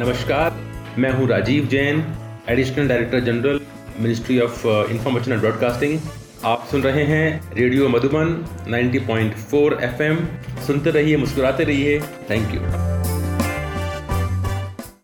नमस्कार, मैं हूँ Rajiv Jain additional director general ministry of information and broadcasting आप सुन रहे हैं रेडियो मधुबन 90.4 एफएम। सुनते रहिए, मुस्कुराते रहिए। थैंक यू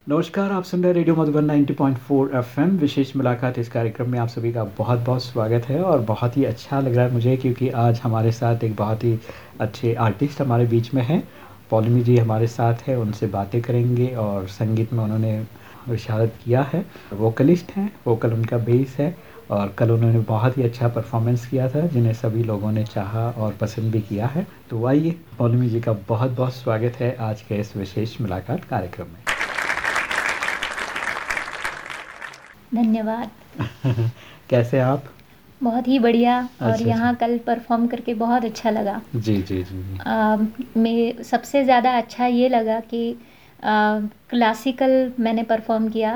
नमस्कार, आप सुन रहे रेडियो मधुबन 90.4 एफएम। विशेष मुलाकात इस कार्यक्रम में आप सभी का बहुत बहुत स्वागत है और बहुत ही अच्छा लग रहा है मुझे क्योंकि आज हमारे साथ एक बहुत ही अच्छे आर्टिस्ट हमारे बीच में हैं। पौलमी जी हमारे साथ है उनसे बातें करेंगे और संगीत में उन्होंने विशारद किया है। वोकलिस्ट हैं वोकल उनका बेस है और कल उन्होंने बहुत ही अच्छा परफॉर्मेंस किया था जिन्हें सभी लोगों ने चाहा और पसंद भी किया है। तो आइए पौलमी जी का बहुत बहुत स्वागत है आज के इस विशेष मुलाकात कार्यक्रम में। धन्यवाद। कैसे आप? बहुत ही बढ़िया और अच्छा, यहाँ कल परफॉर्म करके बहुत अच्छा लगा। जी जी जी आ, मैं सबसे ज़्यादा अच्छा ये लगा कि क्लासिकल मैंने परफॉर्म किया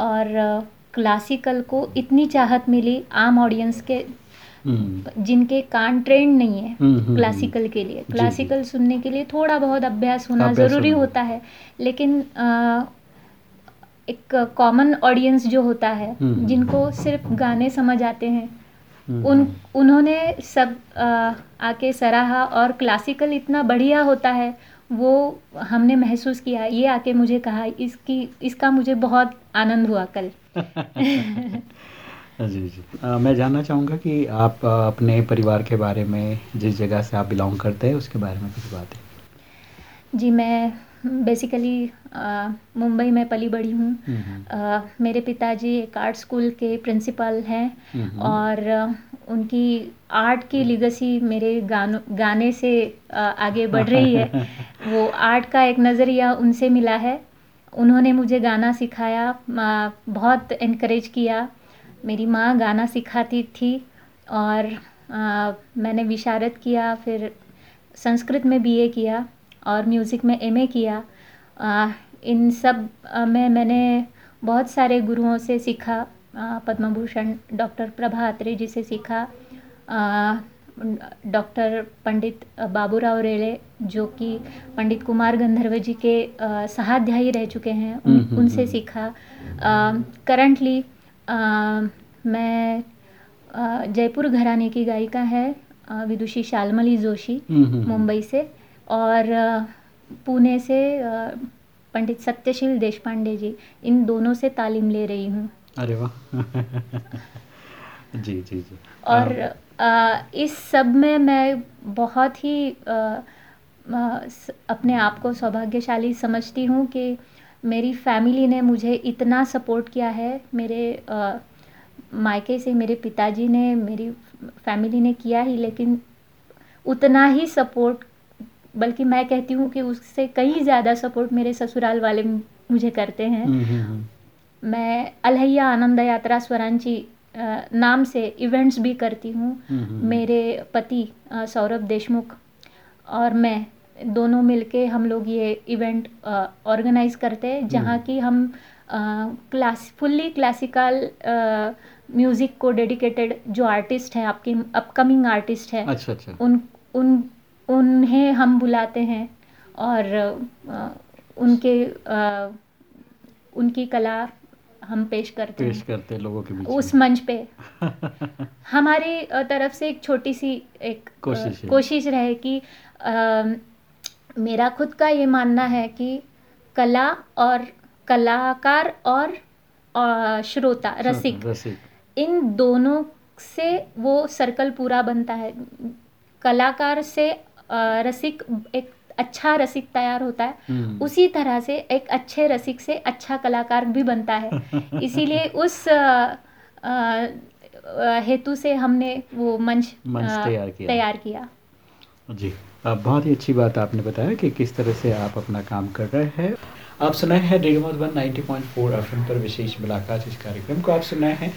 और क्लासिकल को इतनी चाहत मिली आम ऑडियंस के हम्म, जिनके कान ट्रेंड नहीं है हम्म, हम्म, क्लासिकल के लिए। क्लासिकल सुनने के लिए थोड़ा बहुत अभ्यास होना ज़रूरी होता है लेकिन आ, एक कॉमन ऑडियंस जो होता है हम्म। जिनको सिर्फ़ गाने समझ आते हैं। हम्म, उन उन्होंने सब आ, आके सराहा और क्लासिकल इतना बढ़िया होता है वो हमने महसूस किया। ये आके मुझे कहा इसकी इसका मुझे बहुत आनंद हुआ कल। जी जी। अ, मैं जानना चाहूँगा कि आप अ, अपने परिवार के बारे में जिस जगह से आप बिलोंग करते हैं उसके बारे में कुछ बातें। जी मैं बेसिकली मुंबई में पली बड़ी हूँ। हम्म, मेरे पिताजी एक आर्ट स्कूल के प्रिंसिपल हैं हम्म, और उनकी आर्ट की लिगेसी मेरे गानों गाने से आगे बढ़ रही है। वो आर्ट का एक नज़रिया उनसे मिला है। उन्होंने मुझे गाना सिखाया बहुत इनक्रेज किया। मेरी माँ गाना सिखाती थी और मैंने विशारत किया फिर संस्कृत में बीए किया। और म्यूज़िक में एमए किया। आ, इन सब में मैंने बहुत सारे गुरुओं से सीखा। पद्म भूषण डॉक्टर प्रभा अत्रे जी से सीखा। डॉक्टर पंडित बाबूराव रेले जो कि पंडित कुमार गंधर्व जी के सहाध्यायी रह चुके हैं उन, हम्म, हम्म, उनसे हम्म। सीखा। करंटली मैं जयपुर घराने की गायिका है विदुषी शालमली जोशी मुंबई से। और पुणे से पंडित सत्यशील देशपांडे जी इन दोनों से तालीम ले रही हूँ। अरे वाह। जी जी जी। और अ, इस सब में मैं बहुत ही अ, स- अपने आप को सौभाग्यशाली समझती हूँ कि मेरी फैमिली ने मुझे इतना सपोर्ट किया है। मेरे मायके से मेरे पिताजी ने मेरी फैमिली ने किया ही लेकिन उतना ही सपोर्ट बल्कि मैं कहती हूँ कि उससे कहीं ज़्यादा सपोर्ट मेरे ससुराल वाले मुझे करते हैं। हम्म, हम्म, हम्म, मैं अलहैया आनंद यात्रा स्वरांची नाम से इवेंट्स भी करती हूँ। मेरे पति सौरभ देशमुख और मैं दोनों मिलके हम लोग ये इवेंट ऑर्गेनाइज करते हैं जहाँ। की हम क्लास फुल्ली क्लासिकल म्यूज़िक को डेडिकेटेड जो आर्टिस्ट हैं आपके अपकमिंग आर्टिस्ट हैं अच्छा अच्छा। उन उन उन्हें हम बुलाते हैं और उनके उनकी कला हम पेश करते पेश हैं करते हैं लोगों के बीच उस मंच पे। हमारी तरफ़ से एक छोटी सी एक कोशिश है। कोशिश रहे कि मेरा खुद का ये मानना है कि कला और कलाकार और अ, श्रोता रसिक रसिक। इन दोनों से वो सर्कल पूरा बनता है। कलाकार से रसिक एक अच्छा रसिक तैयार होता है। हम्म, उसी तरह से एक अच्छे रसिक से अच्छा कलाकार भी बनता है। इसीलिए उस हेतु से हमने वो मंच मंच तैयार किया। तैयार किया। जी बहुत ही अच्छी बात आपने बताया कि किस तरह से आप अपना काम कर रहे हैं। आप सुनाए हैं रेडियो मधुबन 90.4 एफएम पर विशेष मुलाकात इस कार्यक्रम को। आप सुनाए हैं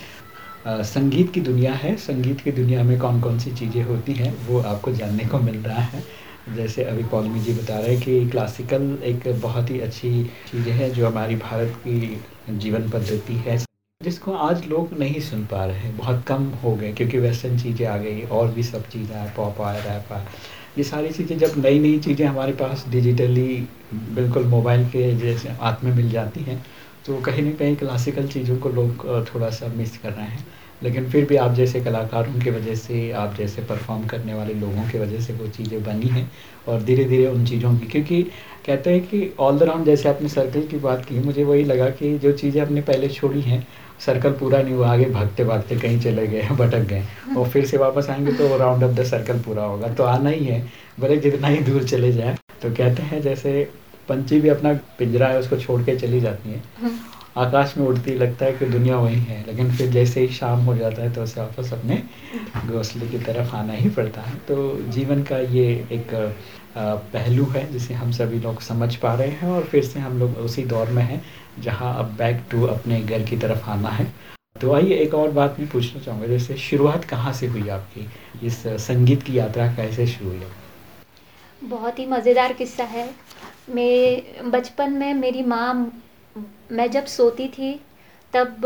संगीत की दुनिया है। संगीत की दुनिया में कौन कौन सी चीज़ें होती हैं, वो आपको जानने को मिल रहा है। जैसे अभी पौलमी जी बता रहे हैं कि क्लासिकल एक बहुत ही अच्छी चीज़ है जो हमारी भारत की जीवन पद्धति है। जिसको आज लोग नहीं सुन पा रहे हैं। बहुत कम हो गए, क्योंकि वेस्टर्न चीज़ें आ गई और भी सब चीज़ें आए पॉप आए रैप आए ये सारी चीज़ें जब नई नई चीज़ें हमारे पास डिजिटली बिल्कुल मोबाइल के जैसे हाथ में मिल जाती हैं तो कहीं ना कहीं क्लासिकल चीज़ों को लोग थोड़ा सा मिस कर रहे हैं। लेकिन फिर भी आप जैसे कलाकारों की वजह से, आप जैसे परफॉर्म करने वाले लोगों की वजह से वो चीज़ें बनी हैं और धीरे धीरे उन चीज़ों की, क्योंकि कहते हैं कि ऑल द राउंड जैसे आपने सर्कल की बात की, मुझे वही लगा कि जो चीज़ें आपने पहले छोड़ी हैं सर्कल पूरा नहीं हुआ, आगे भागते भागते कहीं चले गए, भटक गए, और फिर से वापस आएँगे तो राउंड ऑफ़ द सर्कल पूरा होगा तो आना ही है, भले जितना ही दूर चले जाए तो कहते हैं जैसे पंछी भी अपना पिंजरा है, उसको छोड़ के चली जाती है। आकाश में उड़ती, लगता है कि दुनिया वही है, लेकिन फिर जैसे ही शाम हो जाता है तो उसे वापस अपने घोंसले की तरफ़ आना ही पड़ता है। तो जीवन का ये एक पहलू है, जिसे हम सभी लोग समझ पा रहे हैं और फिर से हम लोग उसी दौर में हैं, जहाँ अब बैक टू अपने घर की तरफ़ आना है। तो आइए एक और बात मैं पूछना चाहूँगा, जैसे शुरुआत कहाँ से हुई आपकी? इस संगीत की यात्रा कैसे शुरू हुई? बहुत ही मज़ेदार किस्सा है। मैं, बचपन में मेरी माँ मैं जब सोती थी तब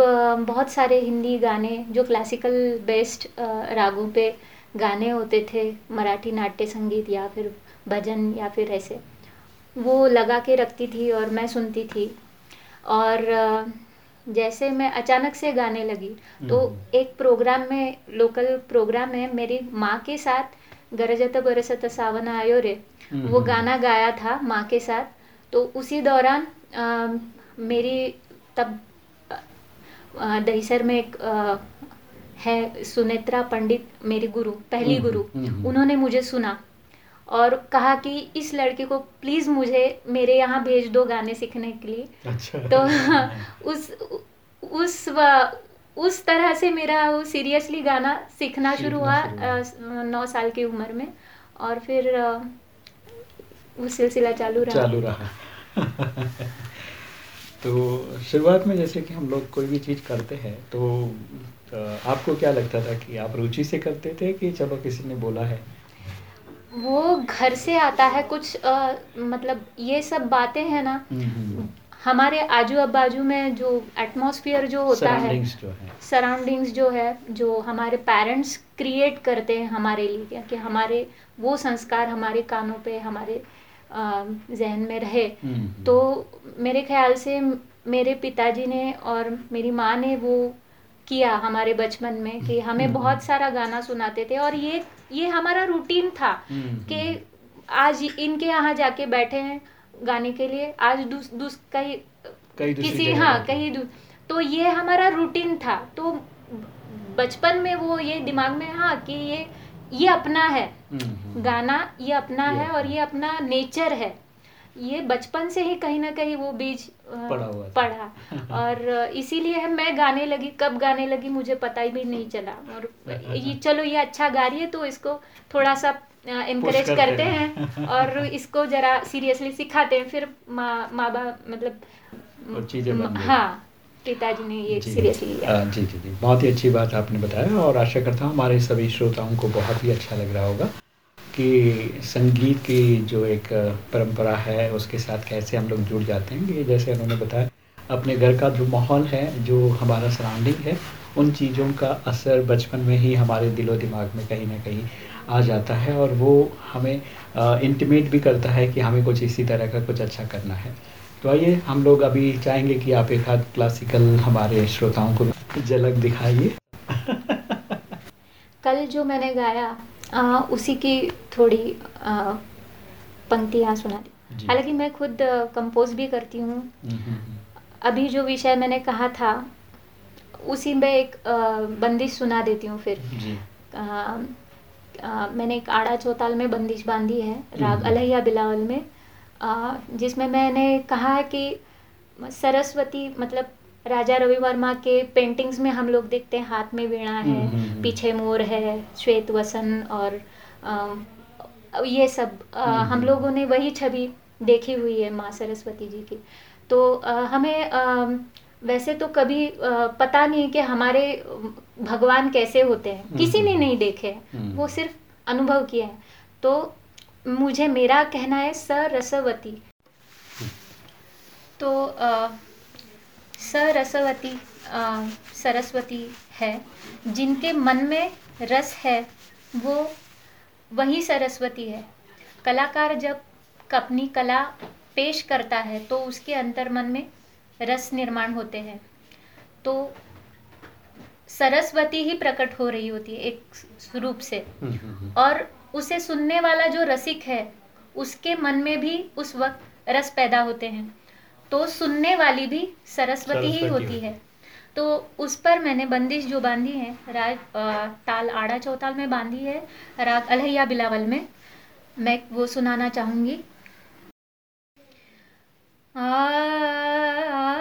बहुत सारे हिंदी गाने जो क्लासिकल बेस्ड रागों पे गाने होते थे मराठी नाट्य संगीत या फिर भजन या फिर ऐसे वो लगा के रखती थी और मैं सुनती थी और जैसे मैं अचानक से गाने लगी तो हम्म। एक प्रोग्राम में लोकल प्रोग्राम में मेरी माँ के साथ गरजत बरसत सावन आयो रे वो हम्म। गाना गाया था माँ के साथ तो उसी दौरान मेरी तब दहीसर में एक है सुनेत्रा पंडित मेरी गुरु पहली हम्म, गुरु। हम्म, हम्म। उन्होंने मुझे सुना और कहा कि इस लड़के को प्लीज़ मुझे मेरे यहाँ भेज दो गाने सीखने के लिए। अच्छा। तो उस उस उस तरह से मेरा वो सीरियसली गाना सीखना शुरू हुआ नौ साल की उम्र में। और फिर वो सिलसिला चालू रहा। चालू रहा। तो शुरुआत में जैसे कि हम लोग कोई भी चीज़ करते हैं तो आपको क्या लगता था कि आप रुचि से करते थे कि चलो किसी ने बोला है वो घर से आता है कुछ आ, मतलब ये सब बातें हैं ना हम्म, हम्म। हमारे आजू बाजू में जो एटमॉस्फेयर जो होता है सराउंडिंग्स जो है जो हमारे पेरेंट्स क्रिएट करते हैं हमारे लिए क्या कि हमारे वो संस्कार हमारे कानों पे हमारे जहन में रहे। हम्म, हम्म। तो मेरे ख्याल से मेरे पिताजी ने और मेरी माँ ने वो किया हमारे बचपन में कि हमें हम्म, बहुत सारा गाना सुनाते थे और ये ये हमारा रूटीन था कि आज इनके यहाँ जाके बैठे हैं गाने के लिए आज दूस, दूस कहीं किसी हाँ कहीं तो ये हमारा रूटीन था। तो बचपन में वो ये दिमाग में हाँ कि ये ये अपना है। गाना ये अपना है और ये अपना नेचर है। ये बचपन से ही कहीं ना कहीं वो बीज पढ़ा हुआ पढ़ा और इसीलिए मैं गाने लगी कब गाने लगी मुझे पता ही भी नहीं चला। और ये चलो ये अच्छा गा रही है तो इसको थोड़ा सा इनकरेज करते हैं और इसको जरा सीरियसली सिखाते हैं। फिर माँ माँ बाप मतलब हाँ पिताजी ने ये सीरियसली लिया। जी जी जी। बहुत ही अच्छी बात आपने बताया और आशा करता हूँ हमारे सभी श्रोताओं को बहुत ही अच्छा लग रहा होगा कि संगीत की जो एक परंपरा है उसके साथ कैसे हम लोग जुड़ जाते हैं। कि जैसे उन्होंने बताया अपने घर का जो माहौल है जो हमारा सराउंडिंग है उन चीज़ों का असर बचपन में ही हमारे दिलो दिमाग में कहीं ना कहीं आ जाता है और वो हमें इंटीमेट भी करता है कि हमें कुछ इसी तरह का कुछ अच्छा करना है। तो आइए हम लोग अभी चाहेंगे कि आप एक हाथ क्लासिकल हमारे श्रोताओं को झलक दिखाइए। कल जो मैंने गाया आ, उसी की थोड़ी पंक्तियाँ सुना दी। हालाँकि मैं खुद कंपोज भी करती हूँ। हम्म, हम्म, हम्म। अभी जो विषय मैंने कहा था उसी में एक बंदिश सुना देती हूँ फिर। आ, आ, मैंने एक आड़ा चौताल में बंदिश बांधी है राग अलहिया बिलावल में। जिसमें मैंने कहा है कि सरस्वती मतलब राजा रवि वर्मा के पेंटिंग्स में हम लोग देखते हैं हाथ में वीणा है हम्म, हम्म, हम्म। पीछे मोर है श्वेत वसन और आ, ये सब आ, हम लोगों ने वही छवि देखी हुई है माँ सरस्वती जी की। तो आ, हमें वैसे तो कभी पता नहीं कि हमारे भगवान कैसे होते हैं। किसी ने नहीं देखे वो सिर्फ़ अनुभव किया है। तो मुझे मेरा कहना है सरसवती तो सरसवती सरस्वती है जिनके मन में रस है वो वही सरस्वती है। कलाकार जब अपनी कला पेश करता है तो उसके अंतर मन में रस निर्माण होते हैं। तो सरस्वती ही प्रकट हो रही होती है एक रूप से। हम्म, हम्म, हम्म। और उसे सुनने वाला जो रसिक है उसके मन में भी उस वक्त रस पैदा होते हैं। तो सुनने वाली भी सरस्वती ही होती है। तो उस पर मैंने बंदिश जो बांधी है राग ताल आड़ा चौताल में बांधी है राग अलहैया बिलावल में मैं वो सुनाना चाहूँगी। आ, आ,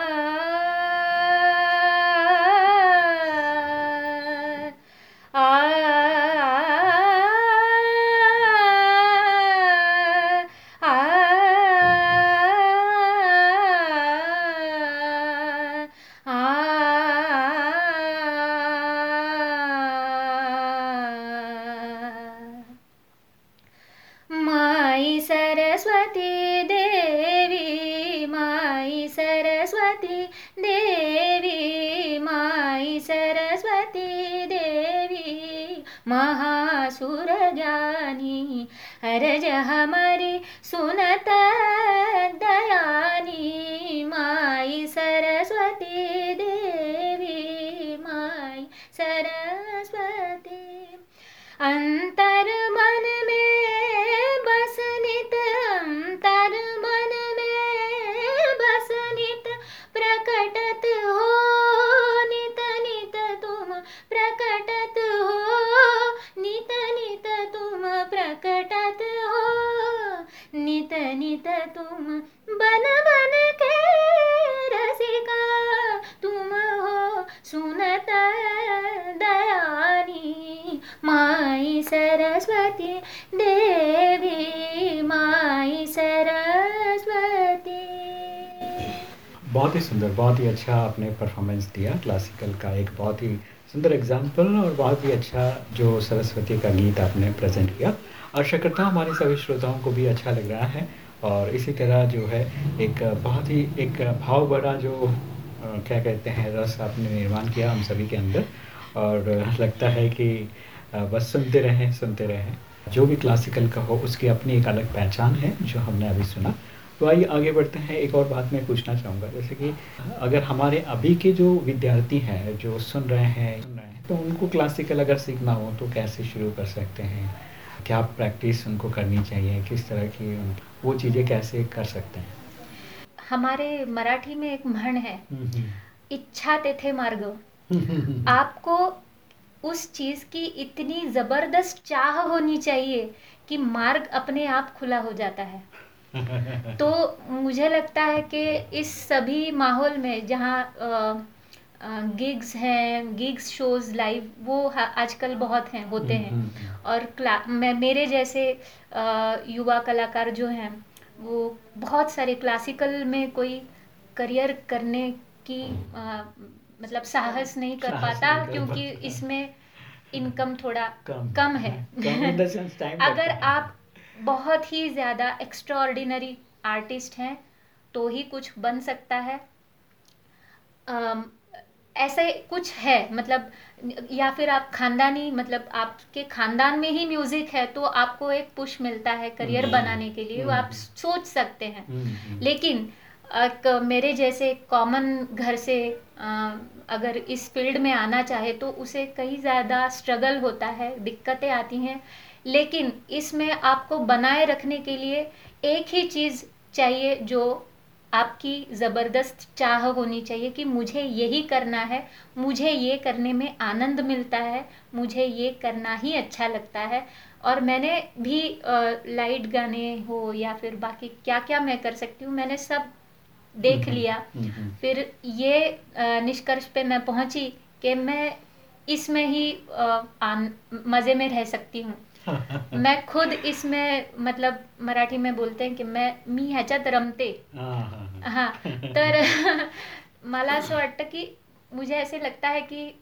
जा प्रकटत हो। नित नित तुम बन बन के रसिका, तुम हो सुनत दयानी। माई सरस्वती देवी, माई सरस्वती। बहुत ही सुंदर, बहुत ही अच्छा आपने परफॉर्मेंस दिया क्लासिकल का एक बहुत ही सुंदर एग्ज़ाम्पल और बहुत ही अच्छा जो सरस्वती का गीत आपने प्रेजेंट किया। आशा करता हूँ हमारे सभी श्रोताओं को भी अच्छा लग रहा है और इसी तरह जो है एक बहुत ही एक भाव भरा जो क्या कहते हैं, रस आपने निर्माण किया हम सभी के अंदर और लगता है कि बस सुनते रहें सुनते रहें। जो भी क्लासिकल का हो, उसकी अपनी एक अलग पहचान है, जो हमने अभी सुना। तो आइए आगे बढ़ते हैं, एक और बात मैं पूछना चाहूँगा। जैसे कि अगर हमारे अभी के जो विद्यार्थी हैं, जो सुन रहे हैं, सुन रहे हैं तो उनको क्लासिकल अगर सीखना हो तो कैसे शुरू कर सकते हैं? क्या प्रैक्टिस उनको करनी चाहिए? किस तरह की वो चीज़ें कैसे कर सकते हैं? हमारे मराठी में एक म्हण है हम्म, इच्छा तेथे मार्ग। हम्म। आपको उस चीज़ की इतनी ज़बरदस्त चाह होनी चाहिए कि मार्ग अपने आप खुला हो जाता है। तो मुझे लगता है कि इस सभी माहौल में जहाँ गिग्स हैं गिग्स शोज़ लाइव वो आजकल बहुत हैं होते हैं। हम्म, हम्म, और क्ला मैं मेरे जैसे युवा कलाकार जो हैं वो बहुत सारे क्लासिकल में कोई करियर करने की अ, मतलब साहस नहीं कर साहस पाता नहीं कर क्योंकि इसमें इनकम थोड़ा कम। कम है। कम अगर आप बहुत ही ज़्यादा एक्स्ट्राऑर्डिनरी आर्टिस्ट हैं तो ही कुछ बन सकता है। ऐसे कुछ है मतलब या फिर आप खानदानी मतलब आपके खानदान में ही म्यूज़िक है तो आपको एक पुश मिलता है करियर। बनाने के लिए वो आप। सोच सकते हैं हम्म, हम्म। लेकिन एक मेरे जैसे कॉमन घर से अगर इस फ़ील्ड में आना चाहे तो उसे कई ज़्यादा स्ट्रगल होता है दिक्कतें आती हैं लेकिन इसमें आपको बनाए रखने के लिए एक ही चीज़ चाहिए जो आपकी ज़बरदस्त चाह होनी चाहिए कि मुझे यही करना है मुझे ये करने में आनंद मिलता है मुझे ये करना ही अच्छा लगता है। और मैंने भी लाइट गाने हो या फिर बाकी क्या क्या मैं कर सकती हूँ मैंने सब देख हम्म, लिया। हम्म, हम्म। फिर ये निष्कर्ष पे मैं पहुँची कि मैं इसमें ही आन मज़े में रह सकती हूँ। मैं खुद इसमें मतलब मराठी में बोलते हैं की मैं मी ह्याच्यात रमते हाँ, हाँ, हाँ. हाँ तर मला असं वाटतं की मुझे ऐसे लगता है कि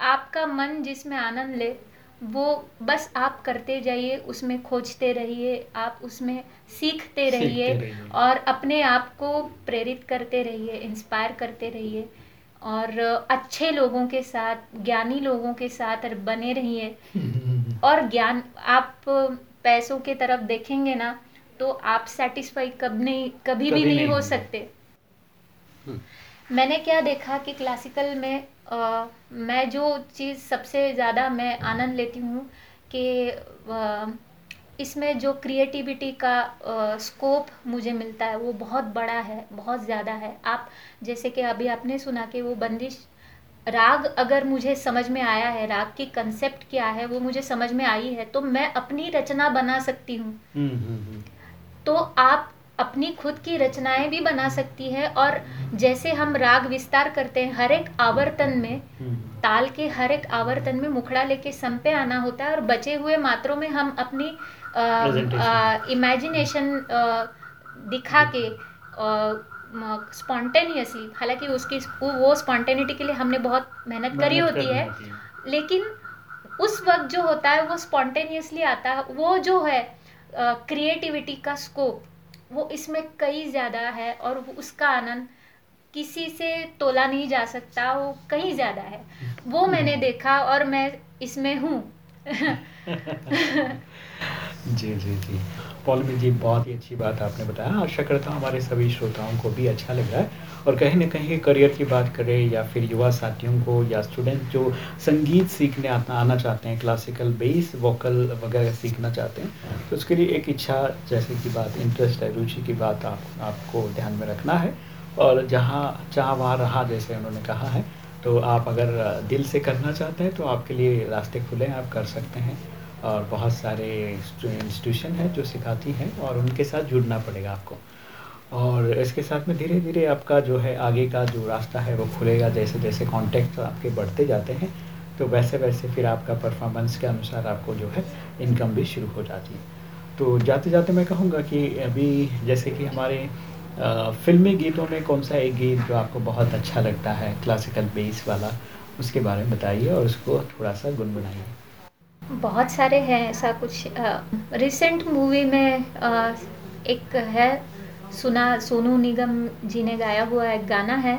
आपका मन जिसमें आनंद ले वो बस आप करते जाइए उसमें खोजते रहिए आप उसमें सीखते रहिए रहिए। और अपने आप को प्रेरित करते रहिए इंस्पायर करते रहिए और अच्छे लोगों के साथ ज्ञानी लोगों के साथ बने रहिए और ज्ञान आप पैसों के तरफ़ देखेंगे ना तो आप सेटिस्फाई कब नहीं कभी, कभी भी नहीं, नहीं हो सकते। हम्म। मैंने क्या देखा कि क्लासिकल में अ, मैं जो चीज़ सबसे ज़्यादा मैं आनंद लेती हूँ कि इसमें जो क्रिएटिविटी का आ, स्कोप मुझे मिलता है वो बहुत बड़ा है बहुत ज़्यादा है। आप जैसे कि अभी आपने सुना कि वो बंदिश राग अगर मुझे समझ में आया है राग की कंसेप्ट क्या है वो मुझे समझ में आई है तो मैं अपनी रचना बना सकती हूँ हम्म, हम्म, हम्म। तो आप अपनी खुद की रचनाएँ भी बना सकती है और जैसे हम राग विस्तार करते हैं हर एक आवर्तन में ताल के हर एक आवर्तन में मुखड़ा लेके सम पे आना होता है और बचे हुए मात्रों में हम अपनी. इमेजिनेशन दिखा के स्पॉन्टेनियसली हालाँकि उसकी वो, स्पॉन्टेनिटी के लिए हमने बहुत मेहनत करी होती है होती है। लेकिन उस वक्त जो होता है वो स्पॉन्टेनियसली आता है। वो जो है क्रिएटिविटी का स्कोप वो इसमें कई ज़्यादा है और उसका आनंद किसी से तोला नहीं जा सकता वो कहीं ज़्यादा है। वो मैंने देखा और मैं इसमें हूँ। जी जी जी। पौलमी जी, बहुत ही अच्छी बात आपने बताया। आशा करता हूँ हमारे सभी श्रोताओं को भी अच्छा लग रहा है। और कहीं ना कहीं करियर की बात करें या फिर युवा साथियों को या स्टूडेंट जो संगीत सीखने आना आना चाहते हैं क्लासिकल बेस वोकल वगैरह सीखना चाहते हैं तो उसके लिए एक इच्छा जैसे की बात इंटरेस्ट है, रुचि की बात आप, आपको ध्यान में रखना है। और जहाँ चाह वहाँ रहा जैसे उन्होंने कहा है तो आप अगर दिल से करना चाहते हैं तो आपके लिए रास्ते खुले हैं, आप कर सकते हैं। और बहुत सारे इंस्टीट्यूशन हैं जो सिखाती हैं और उनके साथ जुड़ना पड़ेगा आपको। और इसके साथ में धीरे धीरे आपका जो है आगे का जो रास्ता है वो खुलेगा जैसे जैसे कॉन्टेक्ट आपके बढ़ते जाते हैं तो वैसे वैसे फिर आपका परफॉर्मेंस के अनुसार आपको जो है इनकम भी शुरू हो जाती है। तो जाते जाते मैं कहूँगा कि अभी जैसे कि हमारे फिल्मी गीतों में कौन सा एक गीत जो आपको बहुत अच्छा लगता है क्लासिकल बेस वाला, उसके बारे में बताइए और उसको थोड़ा सा गुनगुनाइए। बहुत सारे हैं ऐसा कुछ रिसेंट मूवी में अ, एक है सुना सोनू निगम जी ने गाया हुआ एक गाना है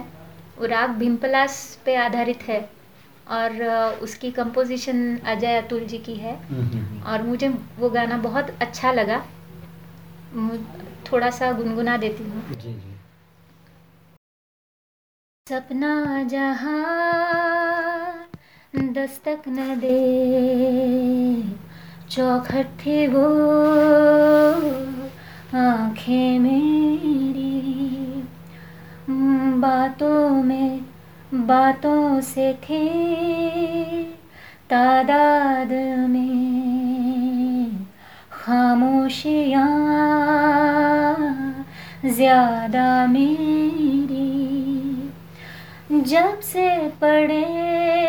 वो राग भीमपलास पे आधारित है और उसकी कंपोजिशन अजय अतुल जी की है हम्म, हम्म, हम्म। और मुझे वो गाना बहुत अच्छा लगा। थोड़ा सा गुनगुना देती हूँ। सपना जहाँ दस्तक न दे। चौखट थी वो, आँखें मेरी। बातों में, बातों से थे। तादाद में खामोशियाँ ज़्यादा मेरी। जब से पड़े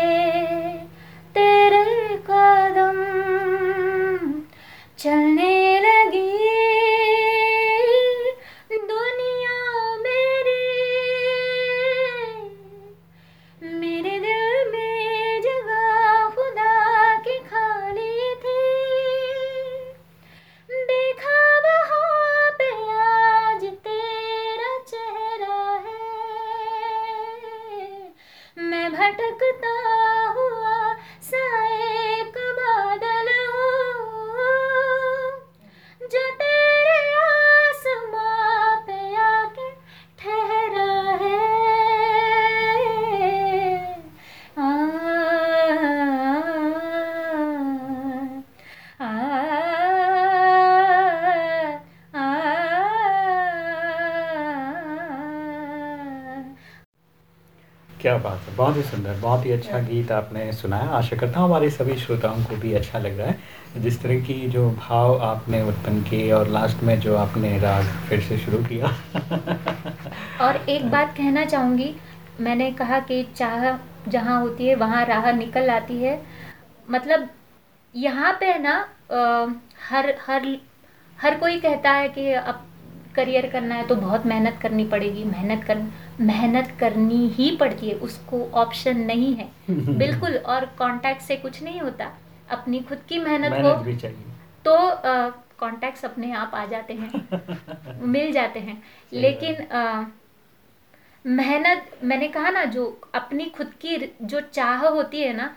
क्या बात है। बहुत ही सुंदर बहुत ही अच्छा गीत आपने सुनाया। आशा करता हूँ हमारे सभी श्रोताओं को भी अच्छा लग रहा है। जिस तरह की जो भाव आपने उत्पन्न किए और लास्ट में जो आपने राग फिर से शुरू किया। और एक बात कहना चाहूँगी। मैंने कहा कि चाह जहाँ होती है वहाँ राह निकल आती है। मतलब यहाँ पे ना हर हर हर कोई कहता है कि अब करियर करना है तो बहुत मेहनत करनी पड़ेगी मेहनत कर मेहनत करनी ही पड़ती है उसको ऑप्शन नहीं है। बिल्कुल और कांटेक्ट से कुछ नहीं होता। अपनी खुद की मेहनत हो तो कॉन्टैक्ट्स अपने आप आ जाते हैं मिल जाते हैं। लेकिन मेहनत मैंने कहा ना जो अपनी खुद की जो चाह होती है ना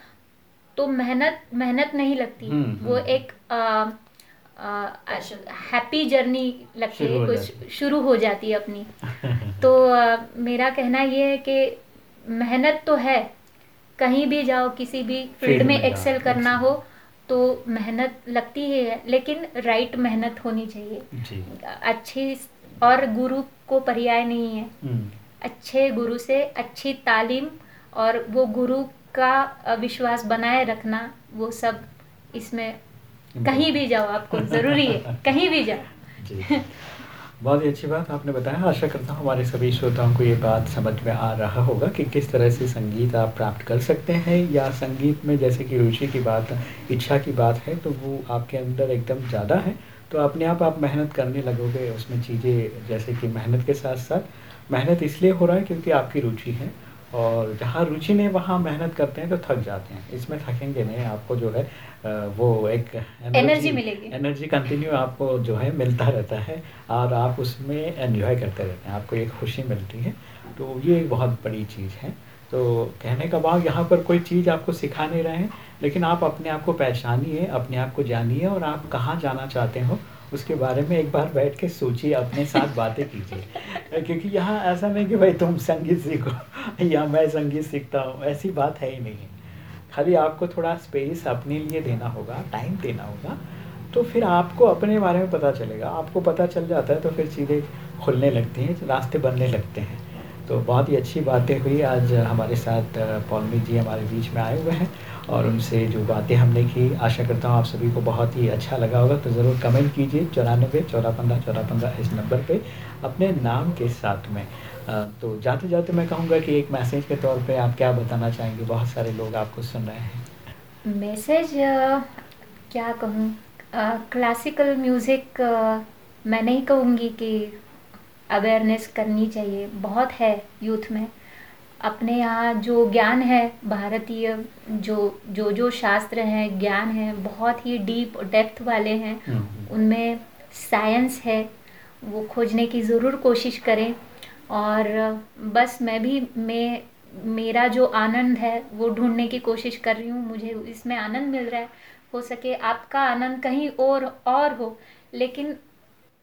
तो मेहनत मेहनत नहीं लगती। हम्म, वो हम्म। एक अ, हैप्पी जर्नी लगती है कुछ शुरू हो जाती है अपनी। तो अ, मेरा कहना ये है कि मेहनत तो है कहीं भी जाओ किसी भी फ़ील्ड में एक्सेल करना हो तो मेहनत लगती ही है लेकिन राइट मेहनत होनी चाहिए। अच्छी और गुरु को पर्याय नहीं है। हम्म, अच्छे गुरु से अच्छी तालीम और वो गुरु का विश्वास बनाए रखना वो सब इसमें कहीं भी जाओ, आपको ज़रूरी है, कहीं भी जाओ। बहुत ही अच्छी बात आपने बताया। आशा करता हूँ हमारे सभी श्रोताओं को ये बात समझ में आ रहा होगा कि किस तरह से संगीत आप प्राप्त कर सकते हैं या संगीत में जैसे कि रुचि की बात, इच्छा की बात है तो वो आपके अंदर एकदम ज़्यादा है। तो अपने आप आप मेहनत करने लगोगे, उसमें चीज़ें जैसे कि मेहनत के साथ साथ मेहनत इसलिए हो रहा है क्योंकि आपकी रुचि है। और जहाँ रुचि नहीं वहाँ मेहनत करते हैं तो थक जाते हैं। इसमें थकेंगे नहीं आपको जो है वो एक Energy मिलेगी। एनर्जी कंटिन्यू आपको जो है मिलता रहता है और आप उसमें एंजॉय करते रहते हैं। आपको एक खुशी मिलती है। तो ये एक बहुत बड़ी चीज़ है। तो कहने का भाव यहाँ पर कोई चीज़ आपको सिखा नहीं रहे हैं लेकिन आप अपने आप को पहचानिए अपने आप को जानिए और आप कहाँ जाना चाहते हो उसके बारे में एक बार बैठ के सोचिए, अपने साथ बातें कीजिए। क्योंकि यहाँ ऐसा नहीं कि भाई तुम संगीत सीखो, या मैं संगीत सीखता हूँ, ऐसी बात है ही नहीं। खाली आपको थोड़ा स्पेस अपने लिए देना होगा टाइम देना होगा तो फिर आपको अपने बारे में पता चलेगा। आपको पता चल जाता है तो फिर चीज़ें खुलने लगती हैं, रास्ते बनने लगते हैं। तो बहुत ही अच्छी बातें हुई। आज हमारे साथ पौलमी जी हमारे बीच में आए हुए हैं और उनसे जो बातें हमने की, आशा करता हूँ आप सभी को बहुत ही अच्छा लगा होगा। तो ज़रूर कमेंट कीजिए चौरानबे चौदह पंद्रह चौदह पंद्रह इस नंबर पे अपने नाम के साथ में। तो जाते जाते मैं कहूँगा कि एक मैसेज के तौर पे आप क्या बताना चाहेंगे? बहुत सारे लोग आपको सुन रहे हैं। मैसेज क्या कहूँ? क्लासिकल म्यूज़िक मैं नहीं कहूँगी कि अवेयरनेस करनी चाहिए। बहुत है यूथ में। अपने यहाँ जो ज्ञान है भारतीय जो जो जो शास्त्र हैं ज्ञान है बहुत ही डीप डेप्थ वाले हैं। उनमें साइंस है। वो खोजने की ज़रूर कोशिश करें। और बस मैं भी मैं मेरा जो आनंद है वो ढूँढने की कोशिश कर रही हूँ। मुझे इसमें आनंद मिल रहा है। हो सके आपका आनंद कहीं और और हो। लेकिन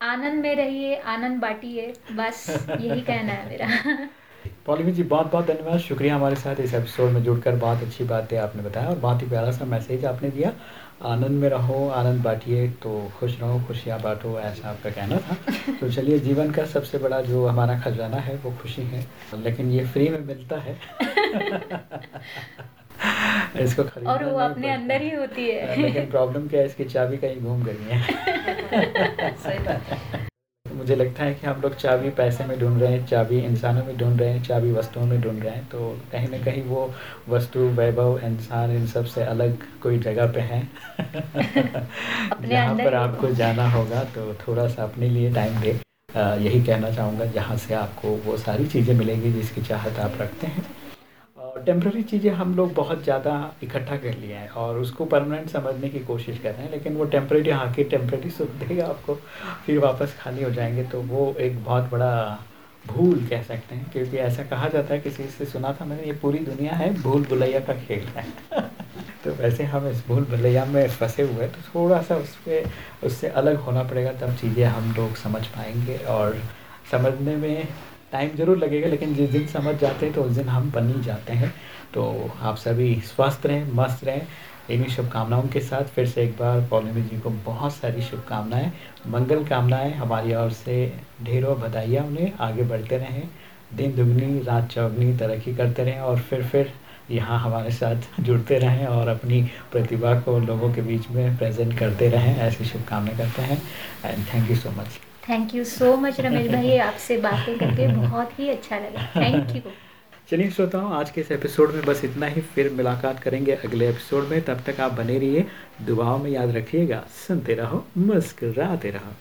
आनंद में रहिए आनंद बांटिए बस यही कहना है मेरा। पौलमी जी बहुत बहुत धन्यवाद। शुक्रिया हमारे साथ इस एपिसोड में जुड़कर। बहुत अच्छी बातें आपने बताया और बहुत ही प्यारा सा मैसेज आपने दिया। आनंद में रहो आनंद बांटिए तो खुश रहो खुशियाँ बांटो ऐसा आपका कहना था। तो चलिए जीवन का सबसे बड़ा जो हमारा खजाना है वो खुशी है। लेकिन ये फ्री में मिलता है। इसको और वो अपने अंदर ही होती है। लेकिन प्रॉब्लम क्या है इसकी चाबी कहीं घूम गई है। सही बात। मुझे लगता है कि हम लोग चाबी पैसे में ढूंढ रहे हैं चाबी इंसानों में ढूंढ रहे हैं चाबी वस्तुओं में ढूंढ रहे हैं तो कहीं ना कहीं वो वस्तु वैभव इंसान इन सबसे अलग कोई जगह पे है। जहाँ पर आपको जाना होगा तो थोड़ा सा अपने लिए टाइम दे। यही कहना चाहूँगा जहाँ से आपको वो सारी चीज़ें मिलेंगी जिसकी चाहत आप रखते हैं। टेम्प्रेरी चीज़ें हम लोग बहुत ज़्यादा इकट्ठा कर लिए हैं और उसको परमानेंट समझने की कोशिश कर रहे हैं, लेकिन वो टेम्प्रेरी हाँ की टेम्प्रेरी सुख देगा आपको, फिर वापस खाली हो जाएँगे तो वो एक बहुत बड़ा भूल कह सकते हैं, क्योंकि ऐसा कहा जाता है, किसी से सुना था मैंने, ये पूरी दुनिया है भूल भुलैया का खेल है। तो वैसे हम इस भूल भुलैया में फंसे हुए तो थोड़ा सा उस पर उससे अलग होना पड़ेगा, तब चीज़ें हम लोग समझ पाएँगे और समझने में टाइम ज़रूर लगेगा, लेकिन जिस दिन समझ जाते हैं तो उस दिन हम बन ही जाते हैं। तो आप सभी स्वस्थ रहें, मस्त रहें। इन्हीं शुभकामनाओं के साथ फिर से एक बार पौर्णिमा जी को बहुत सारी शुभकामनाएँ, मंगल कामनाएँ हमारी ओर से ढेरों बधाइयाँ उन्हें आगे बढ़ते रहें। दिन दुगनी, रात चौगनी, तरक्की करते रहें और फिर फिर यहाँ हमारे साथ जुड़ते रहें और अपनी प्रतिभा को लोगों के बीच में प्रेजेंट करते रहें। ऐसी शुभकामनाएँ करते हैं। And thank you so much thank you so much Ramesh भाई आपसे बातें करके बहुत ही अच्छा लगा। थैंक यू चलिए श्रोताओं, आज के इस एपिसोड में बस इतना ही। फिर मुलाकात करेंगे अगले एपिसोड में। तब तक आप बने रहिए, दुआओं में याद रखिएगा, सुनते रहो, मुस्कुराते रहो।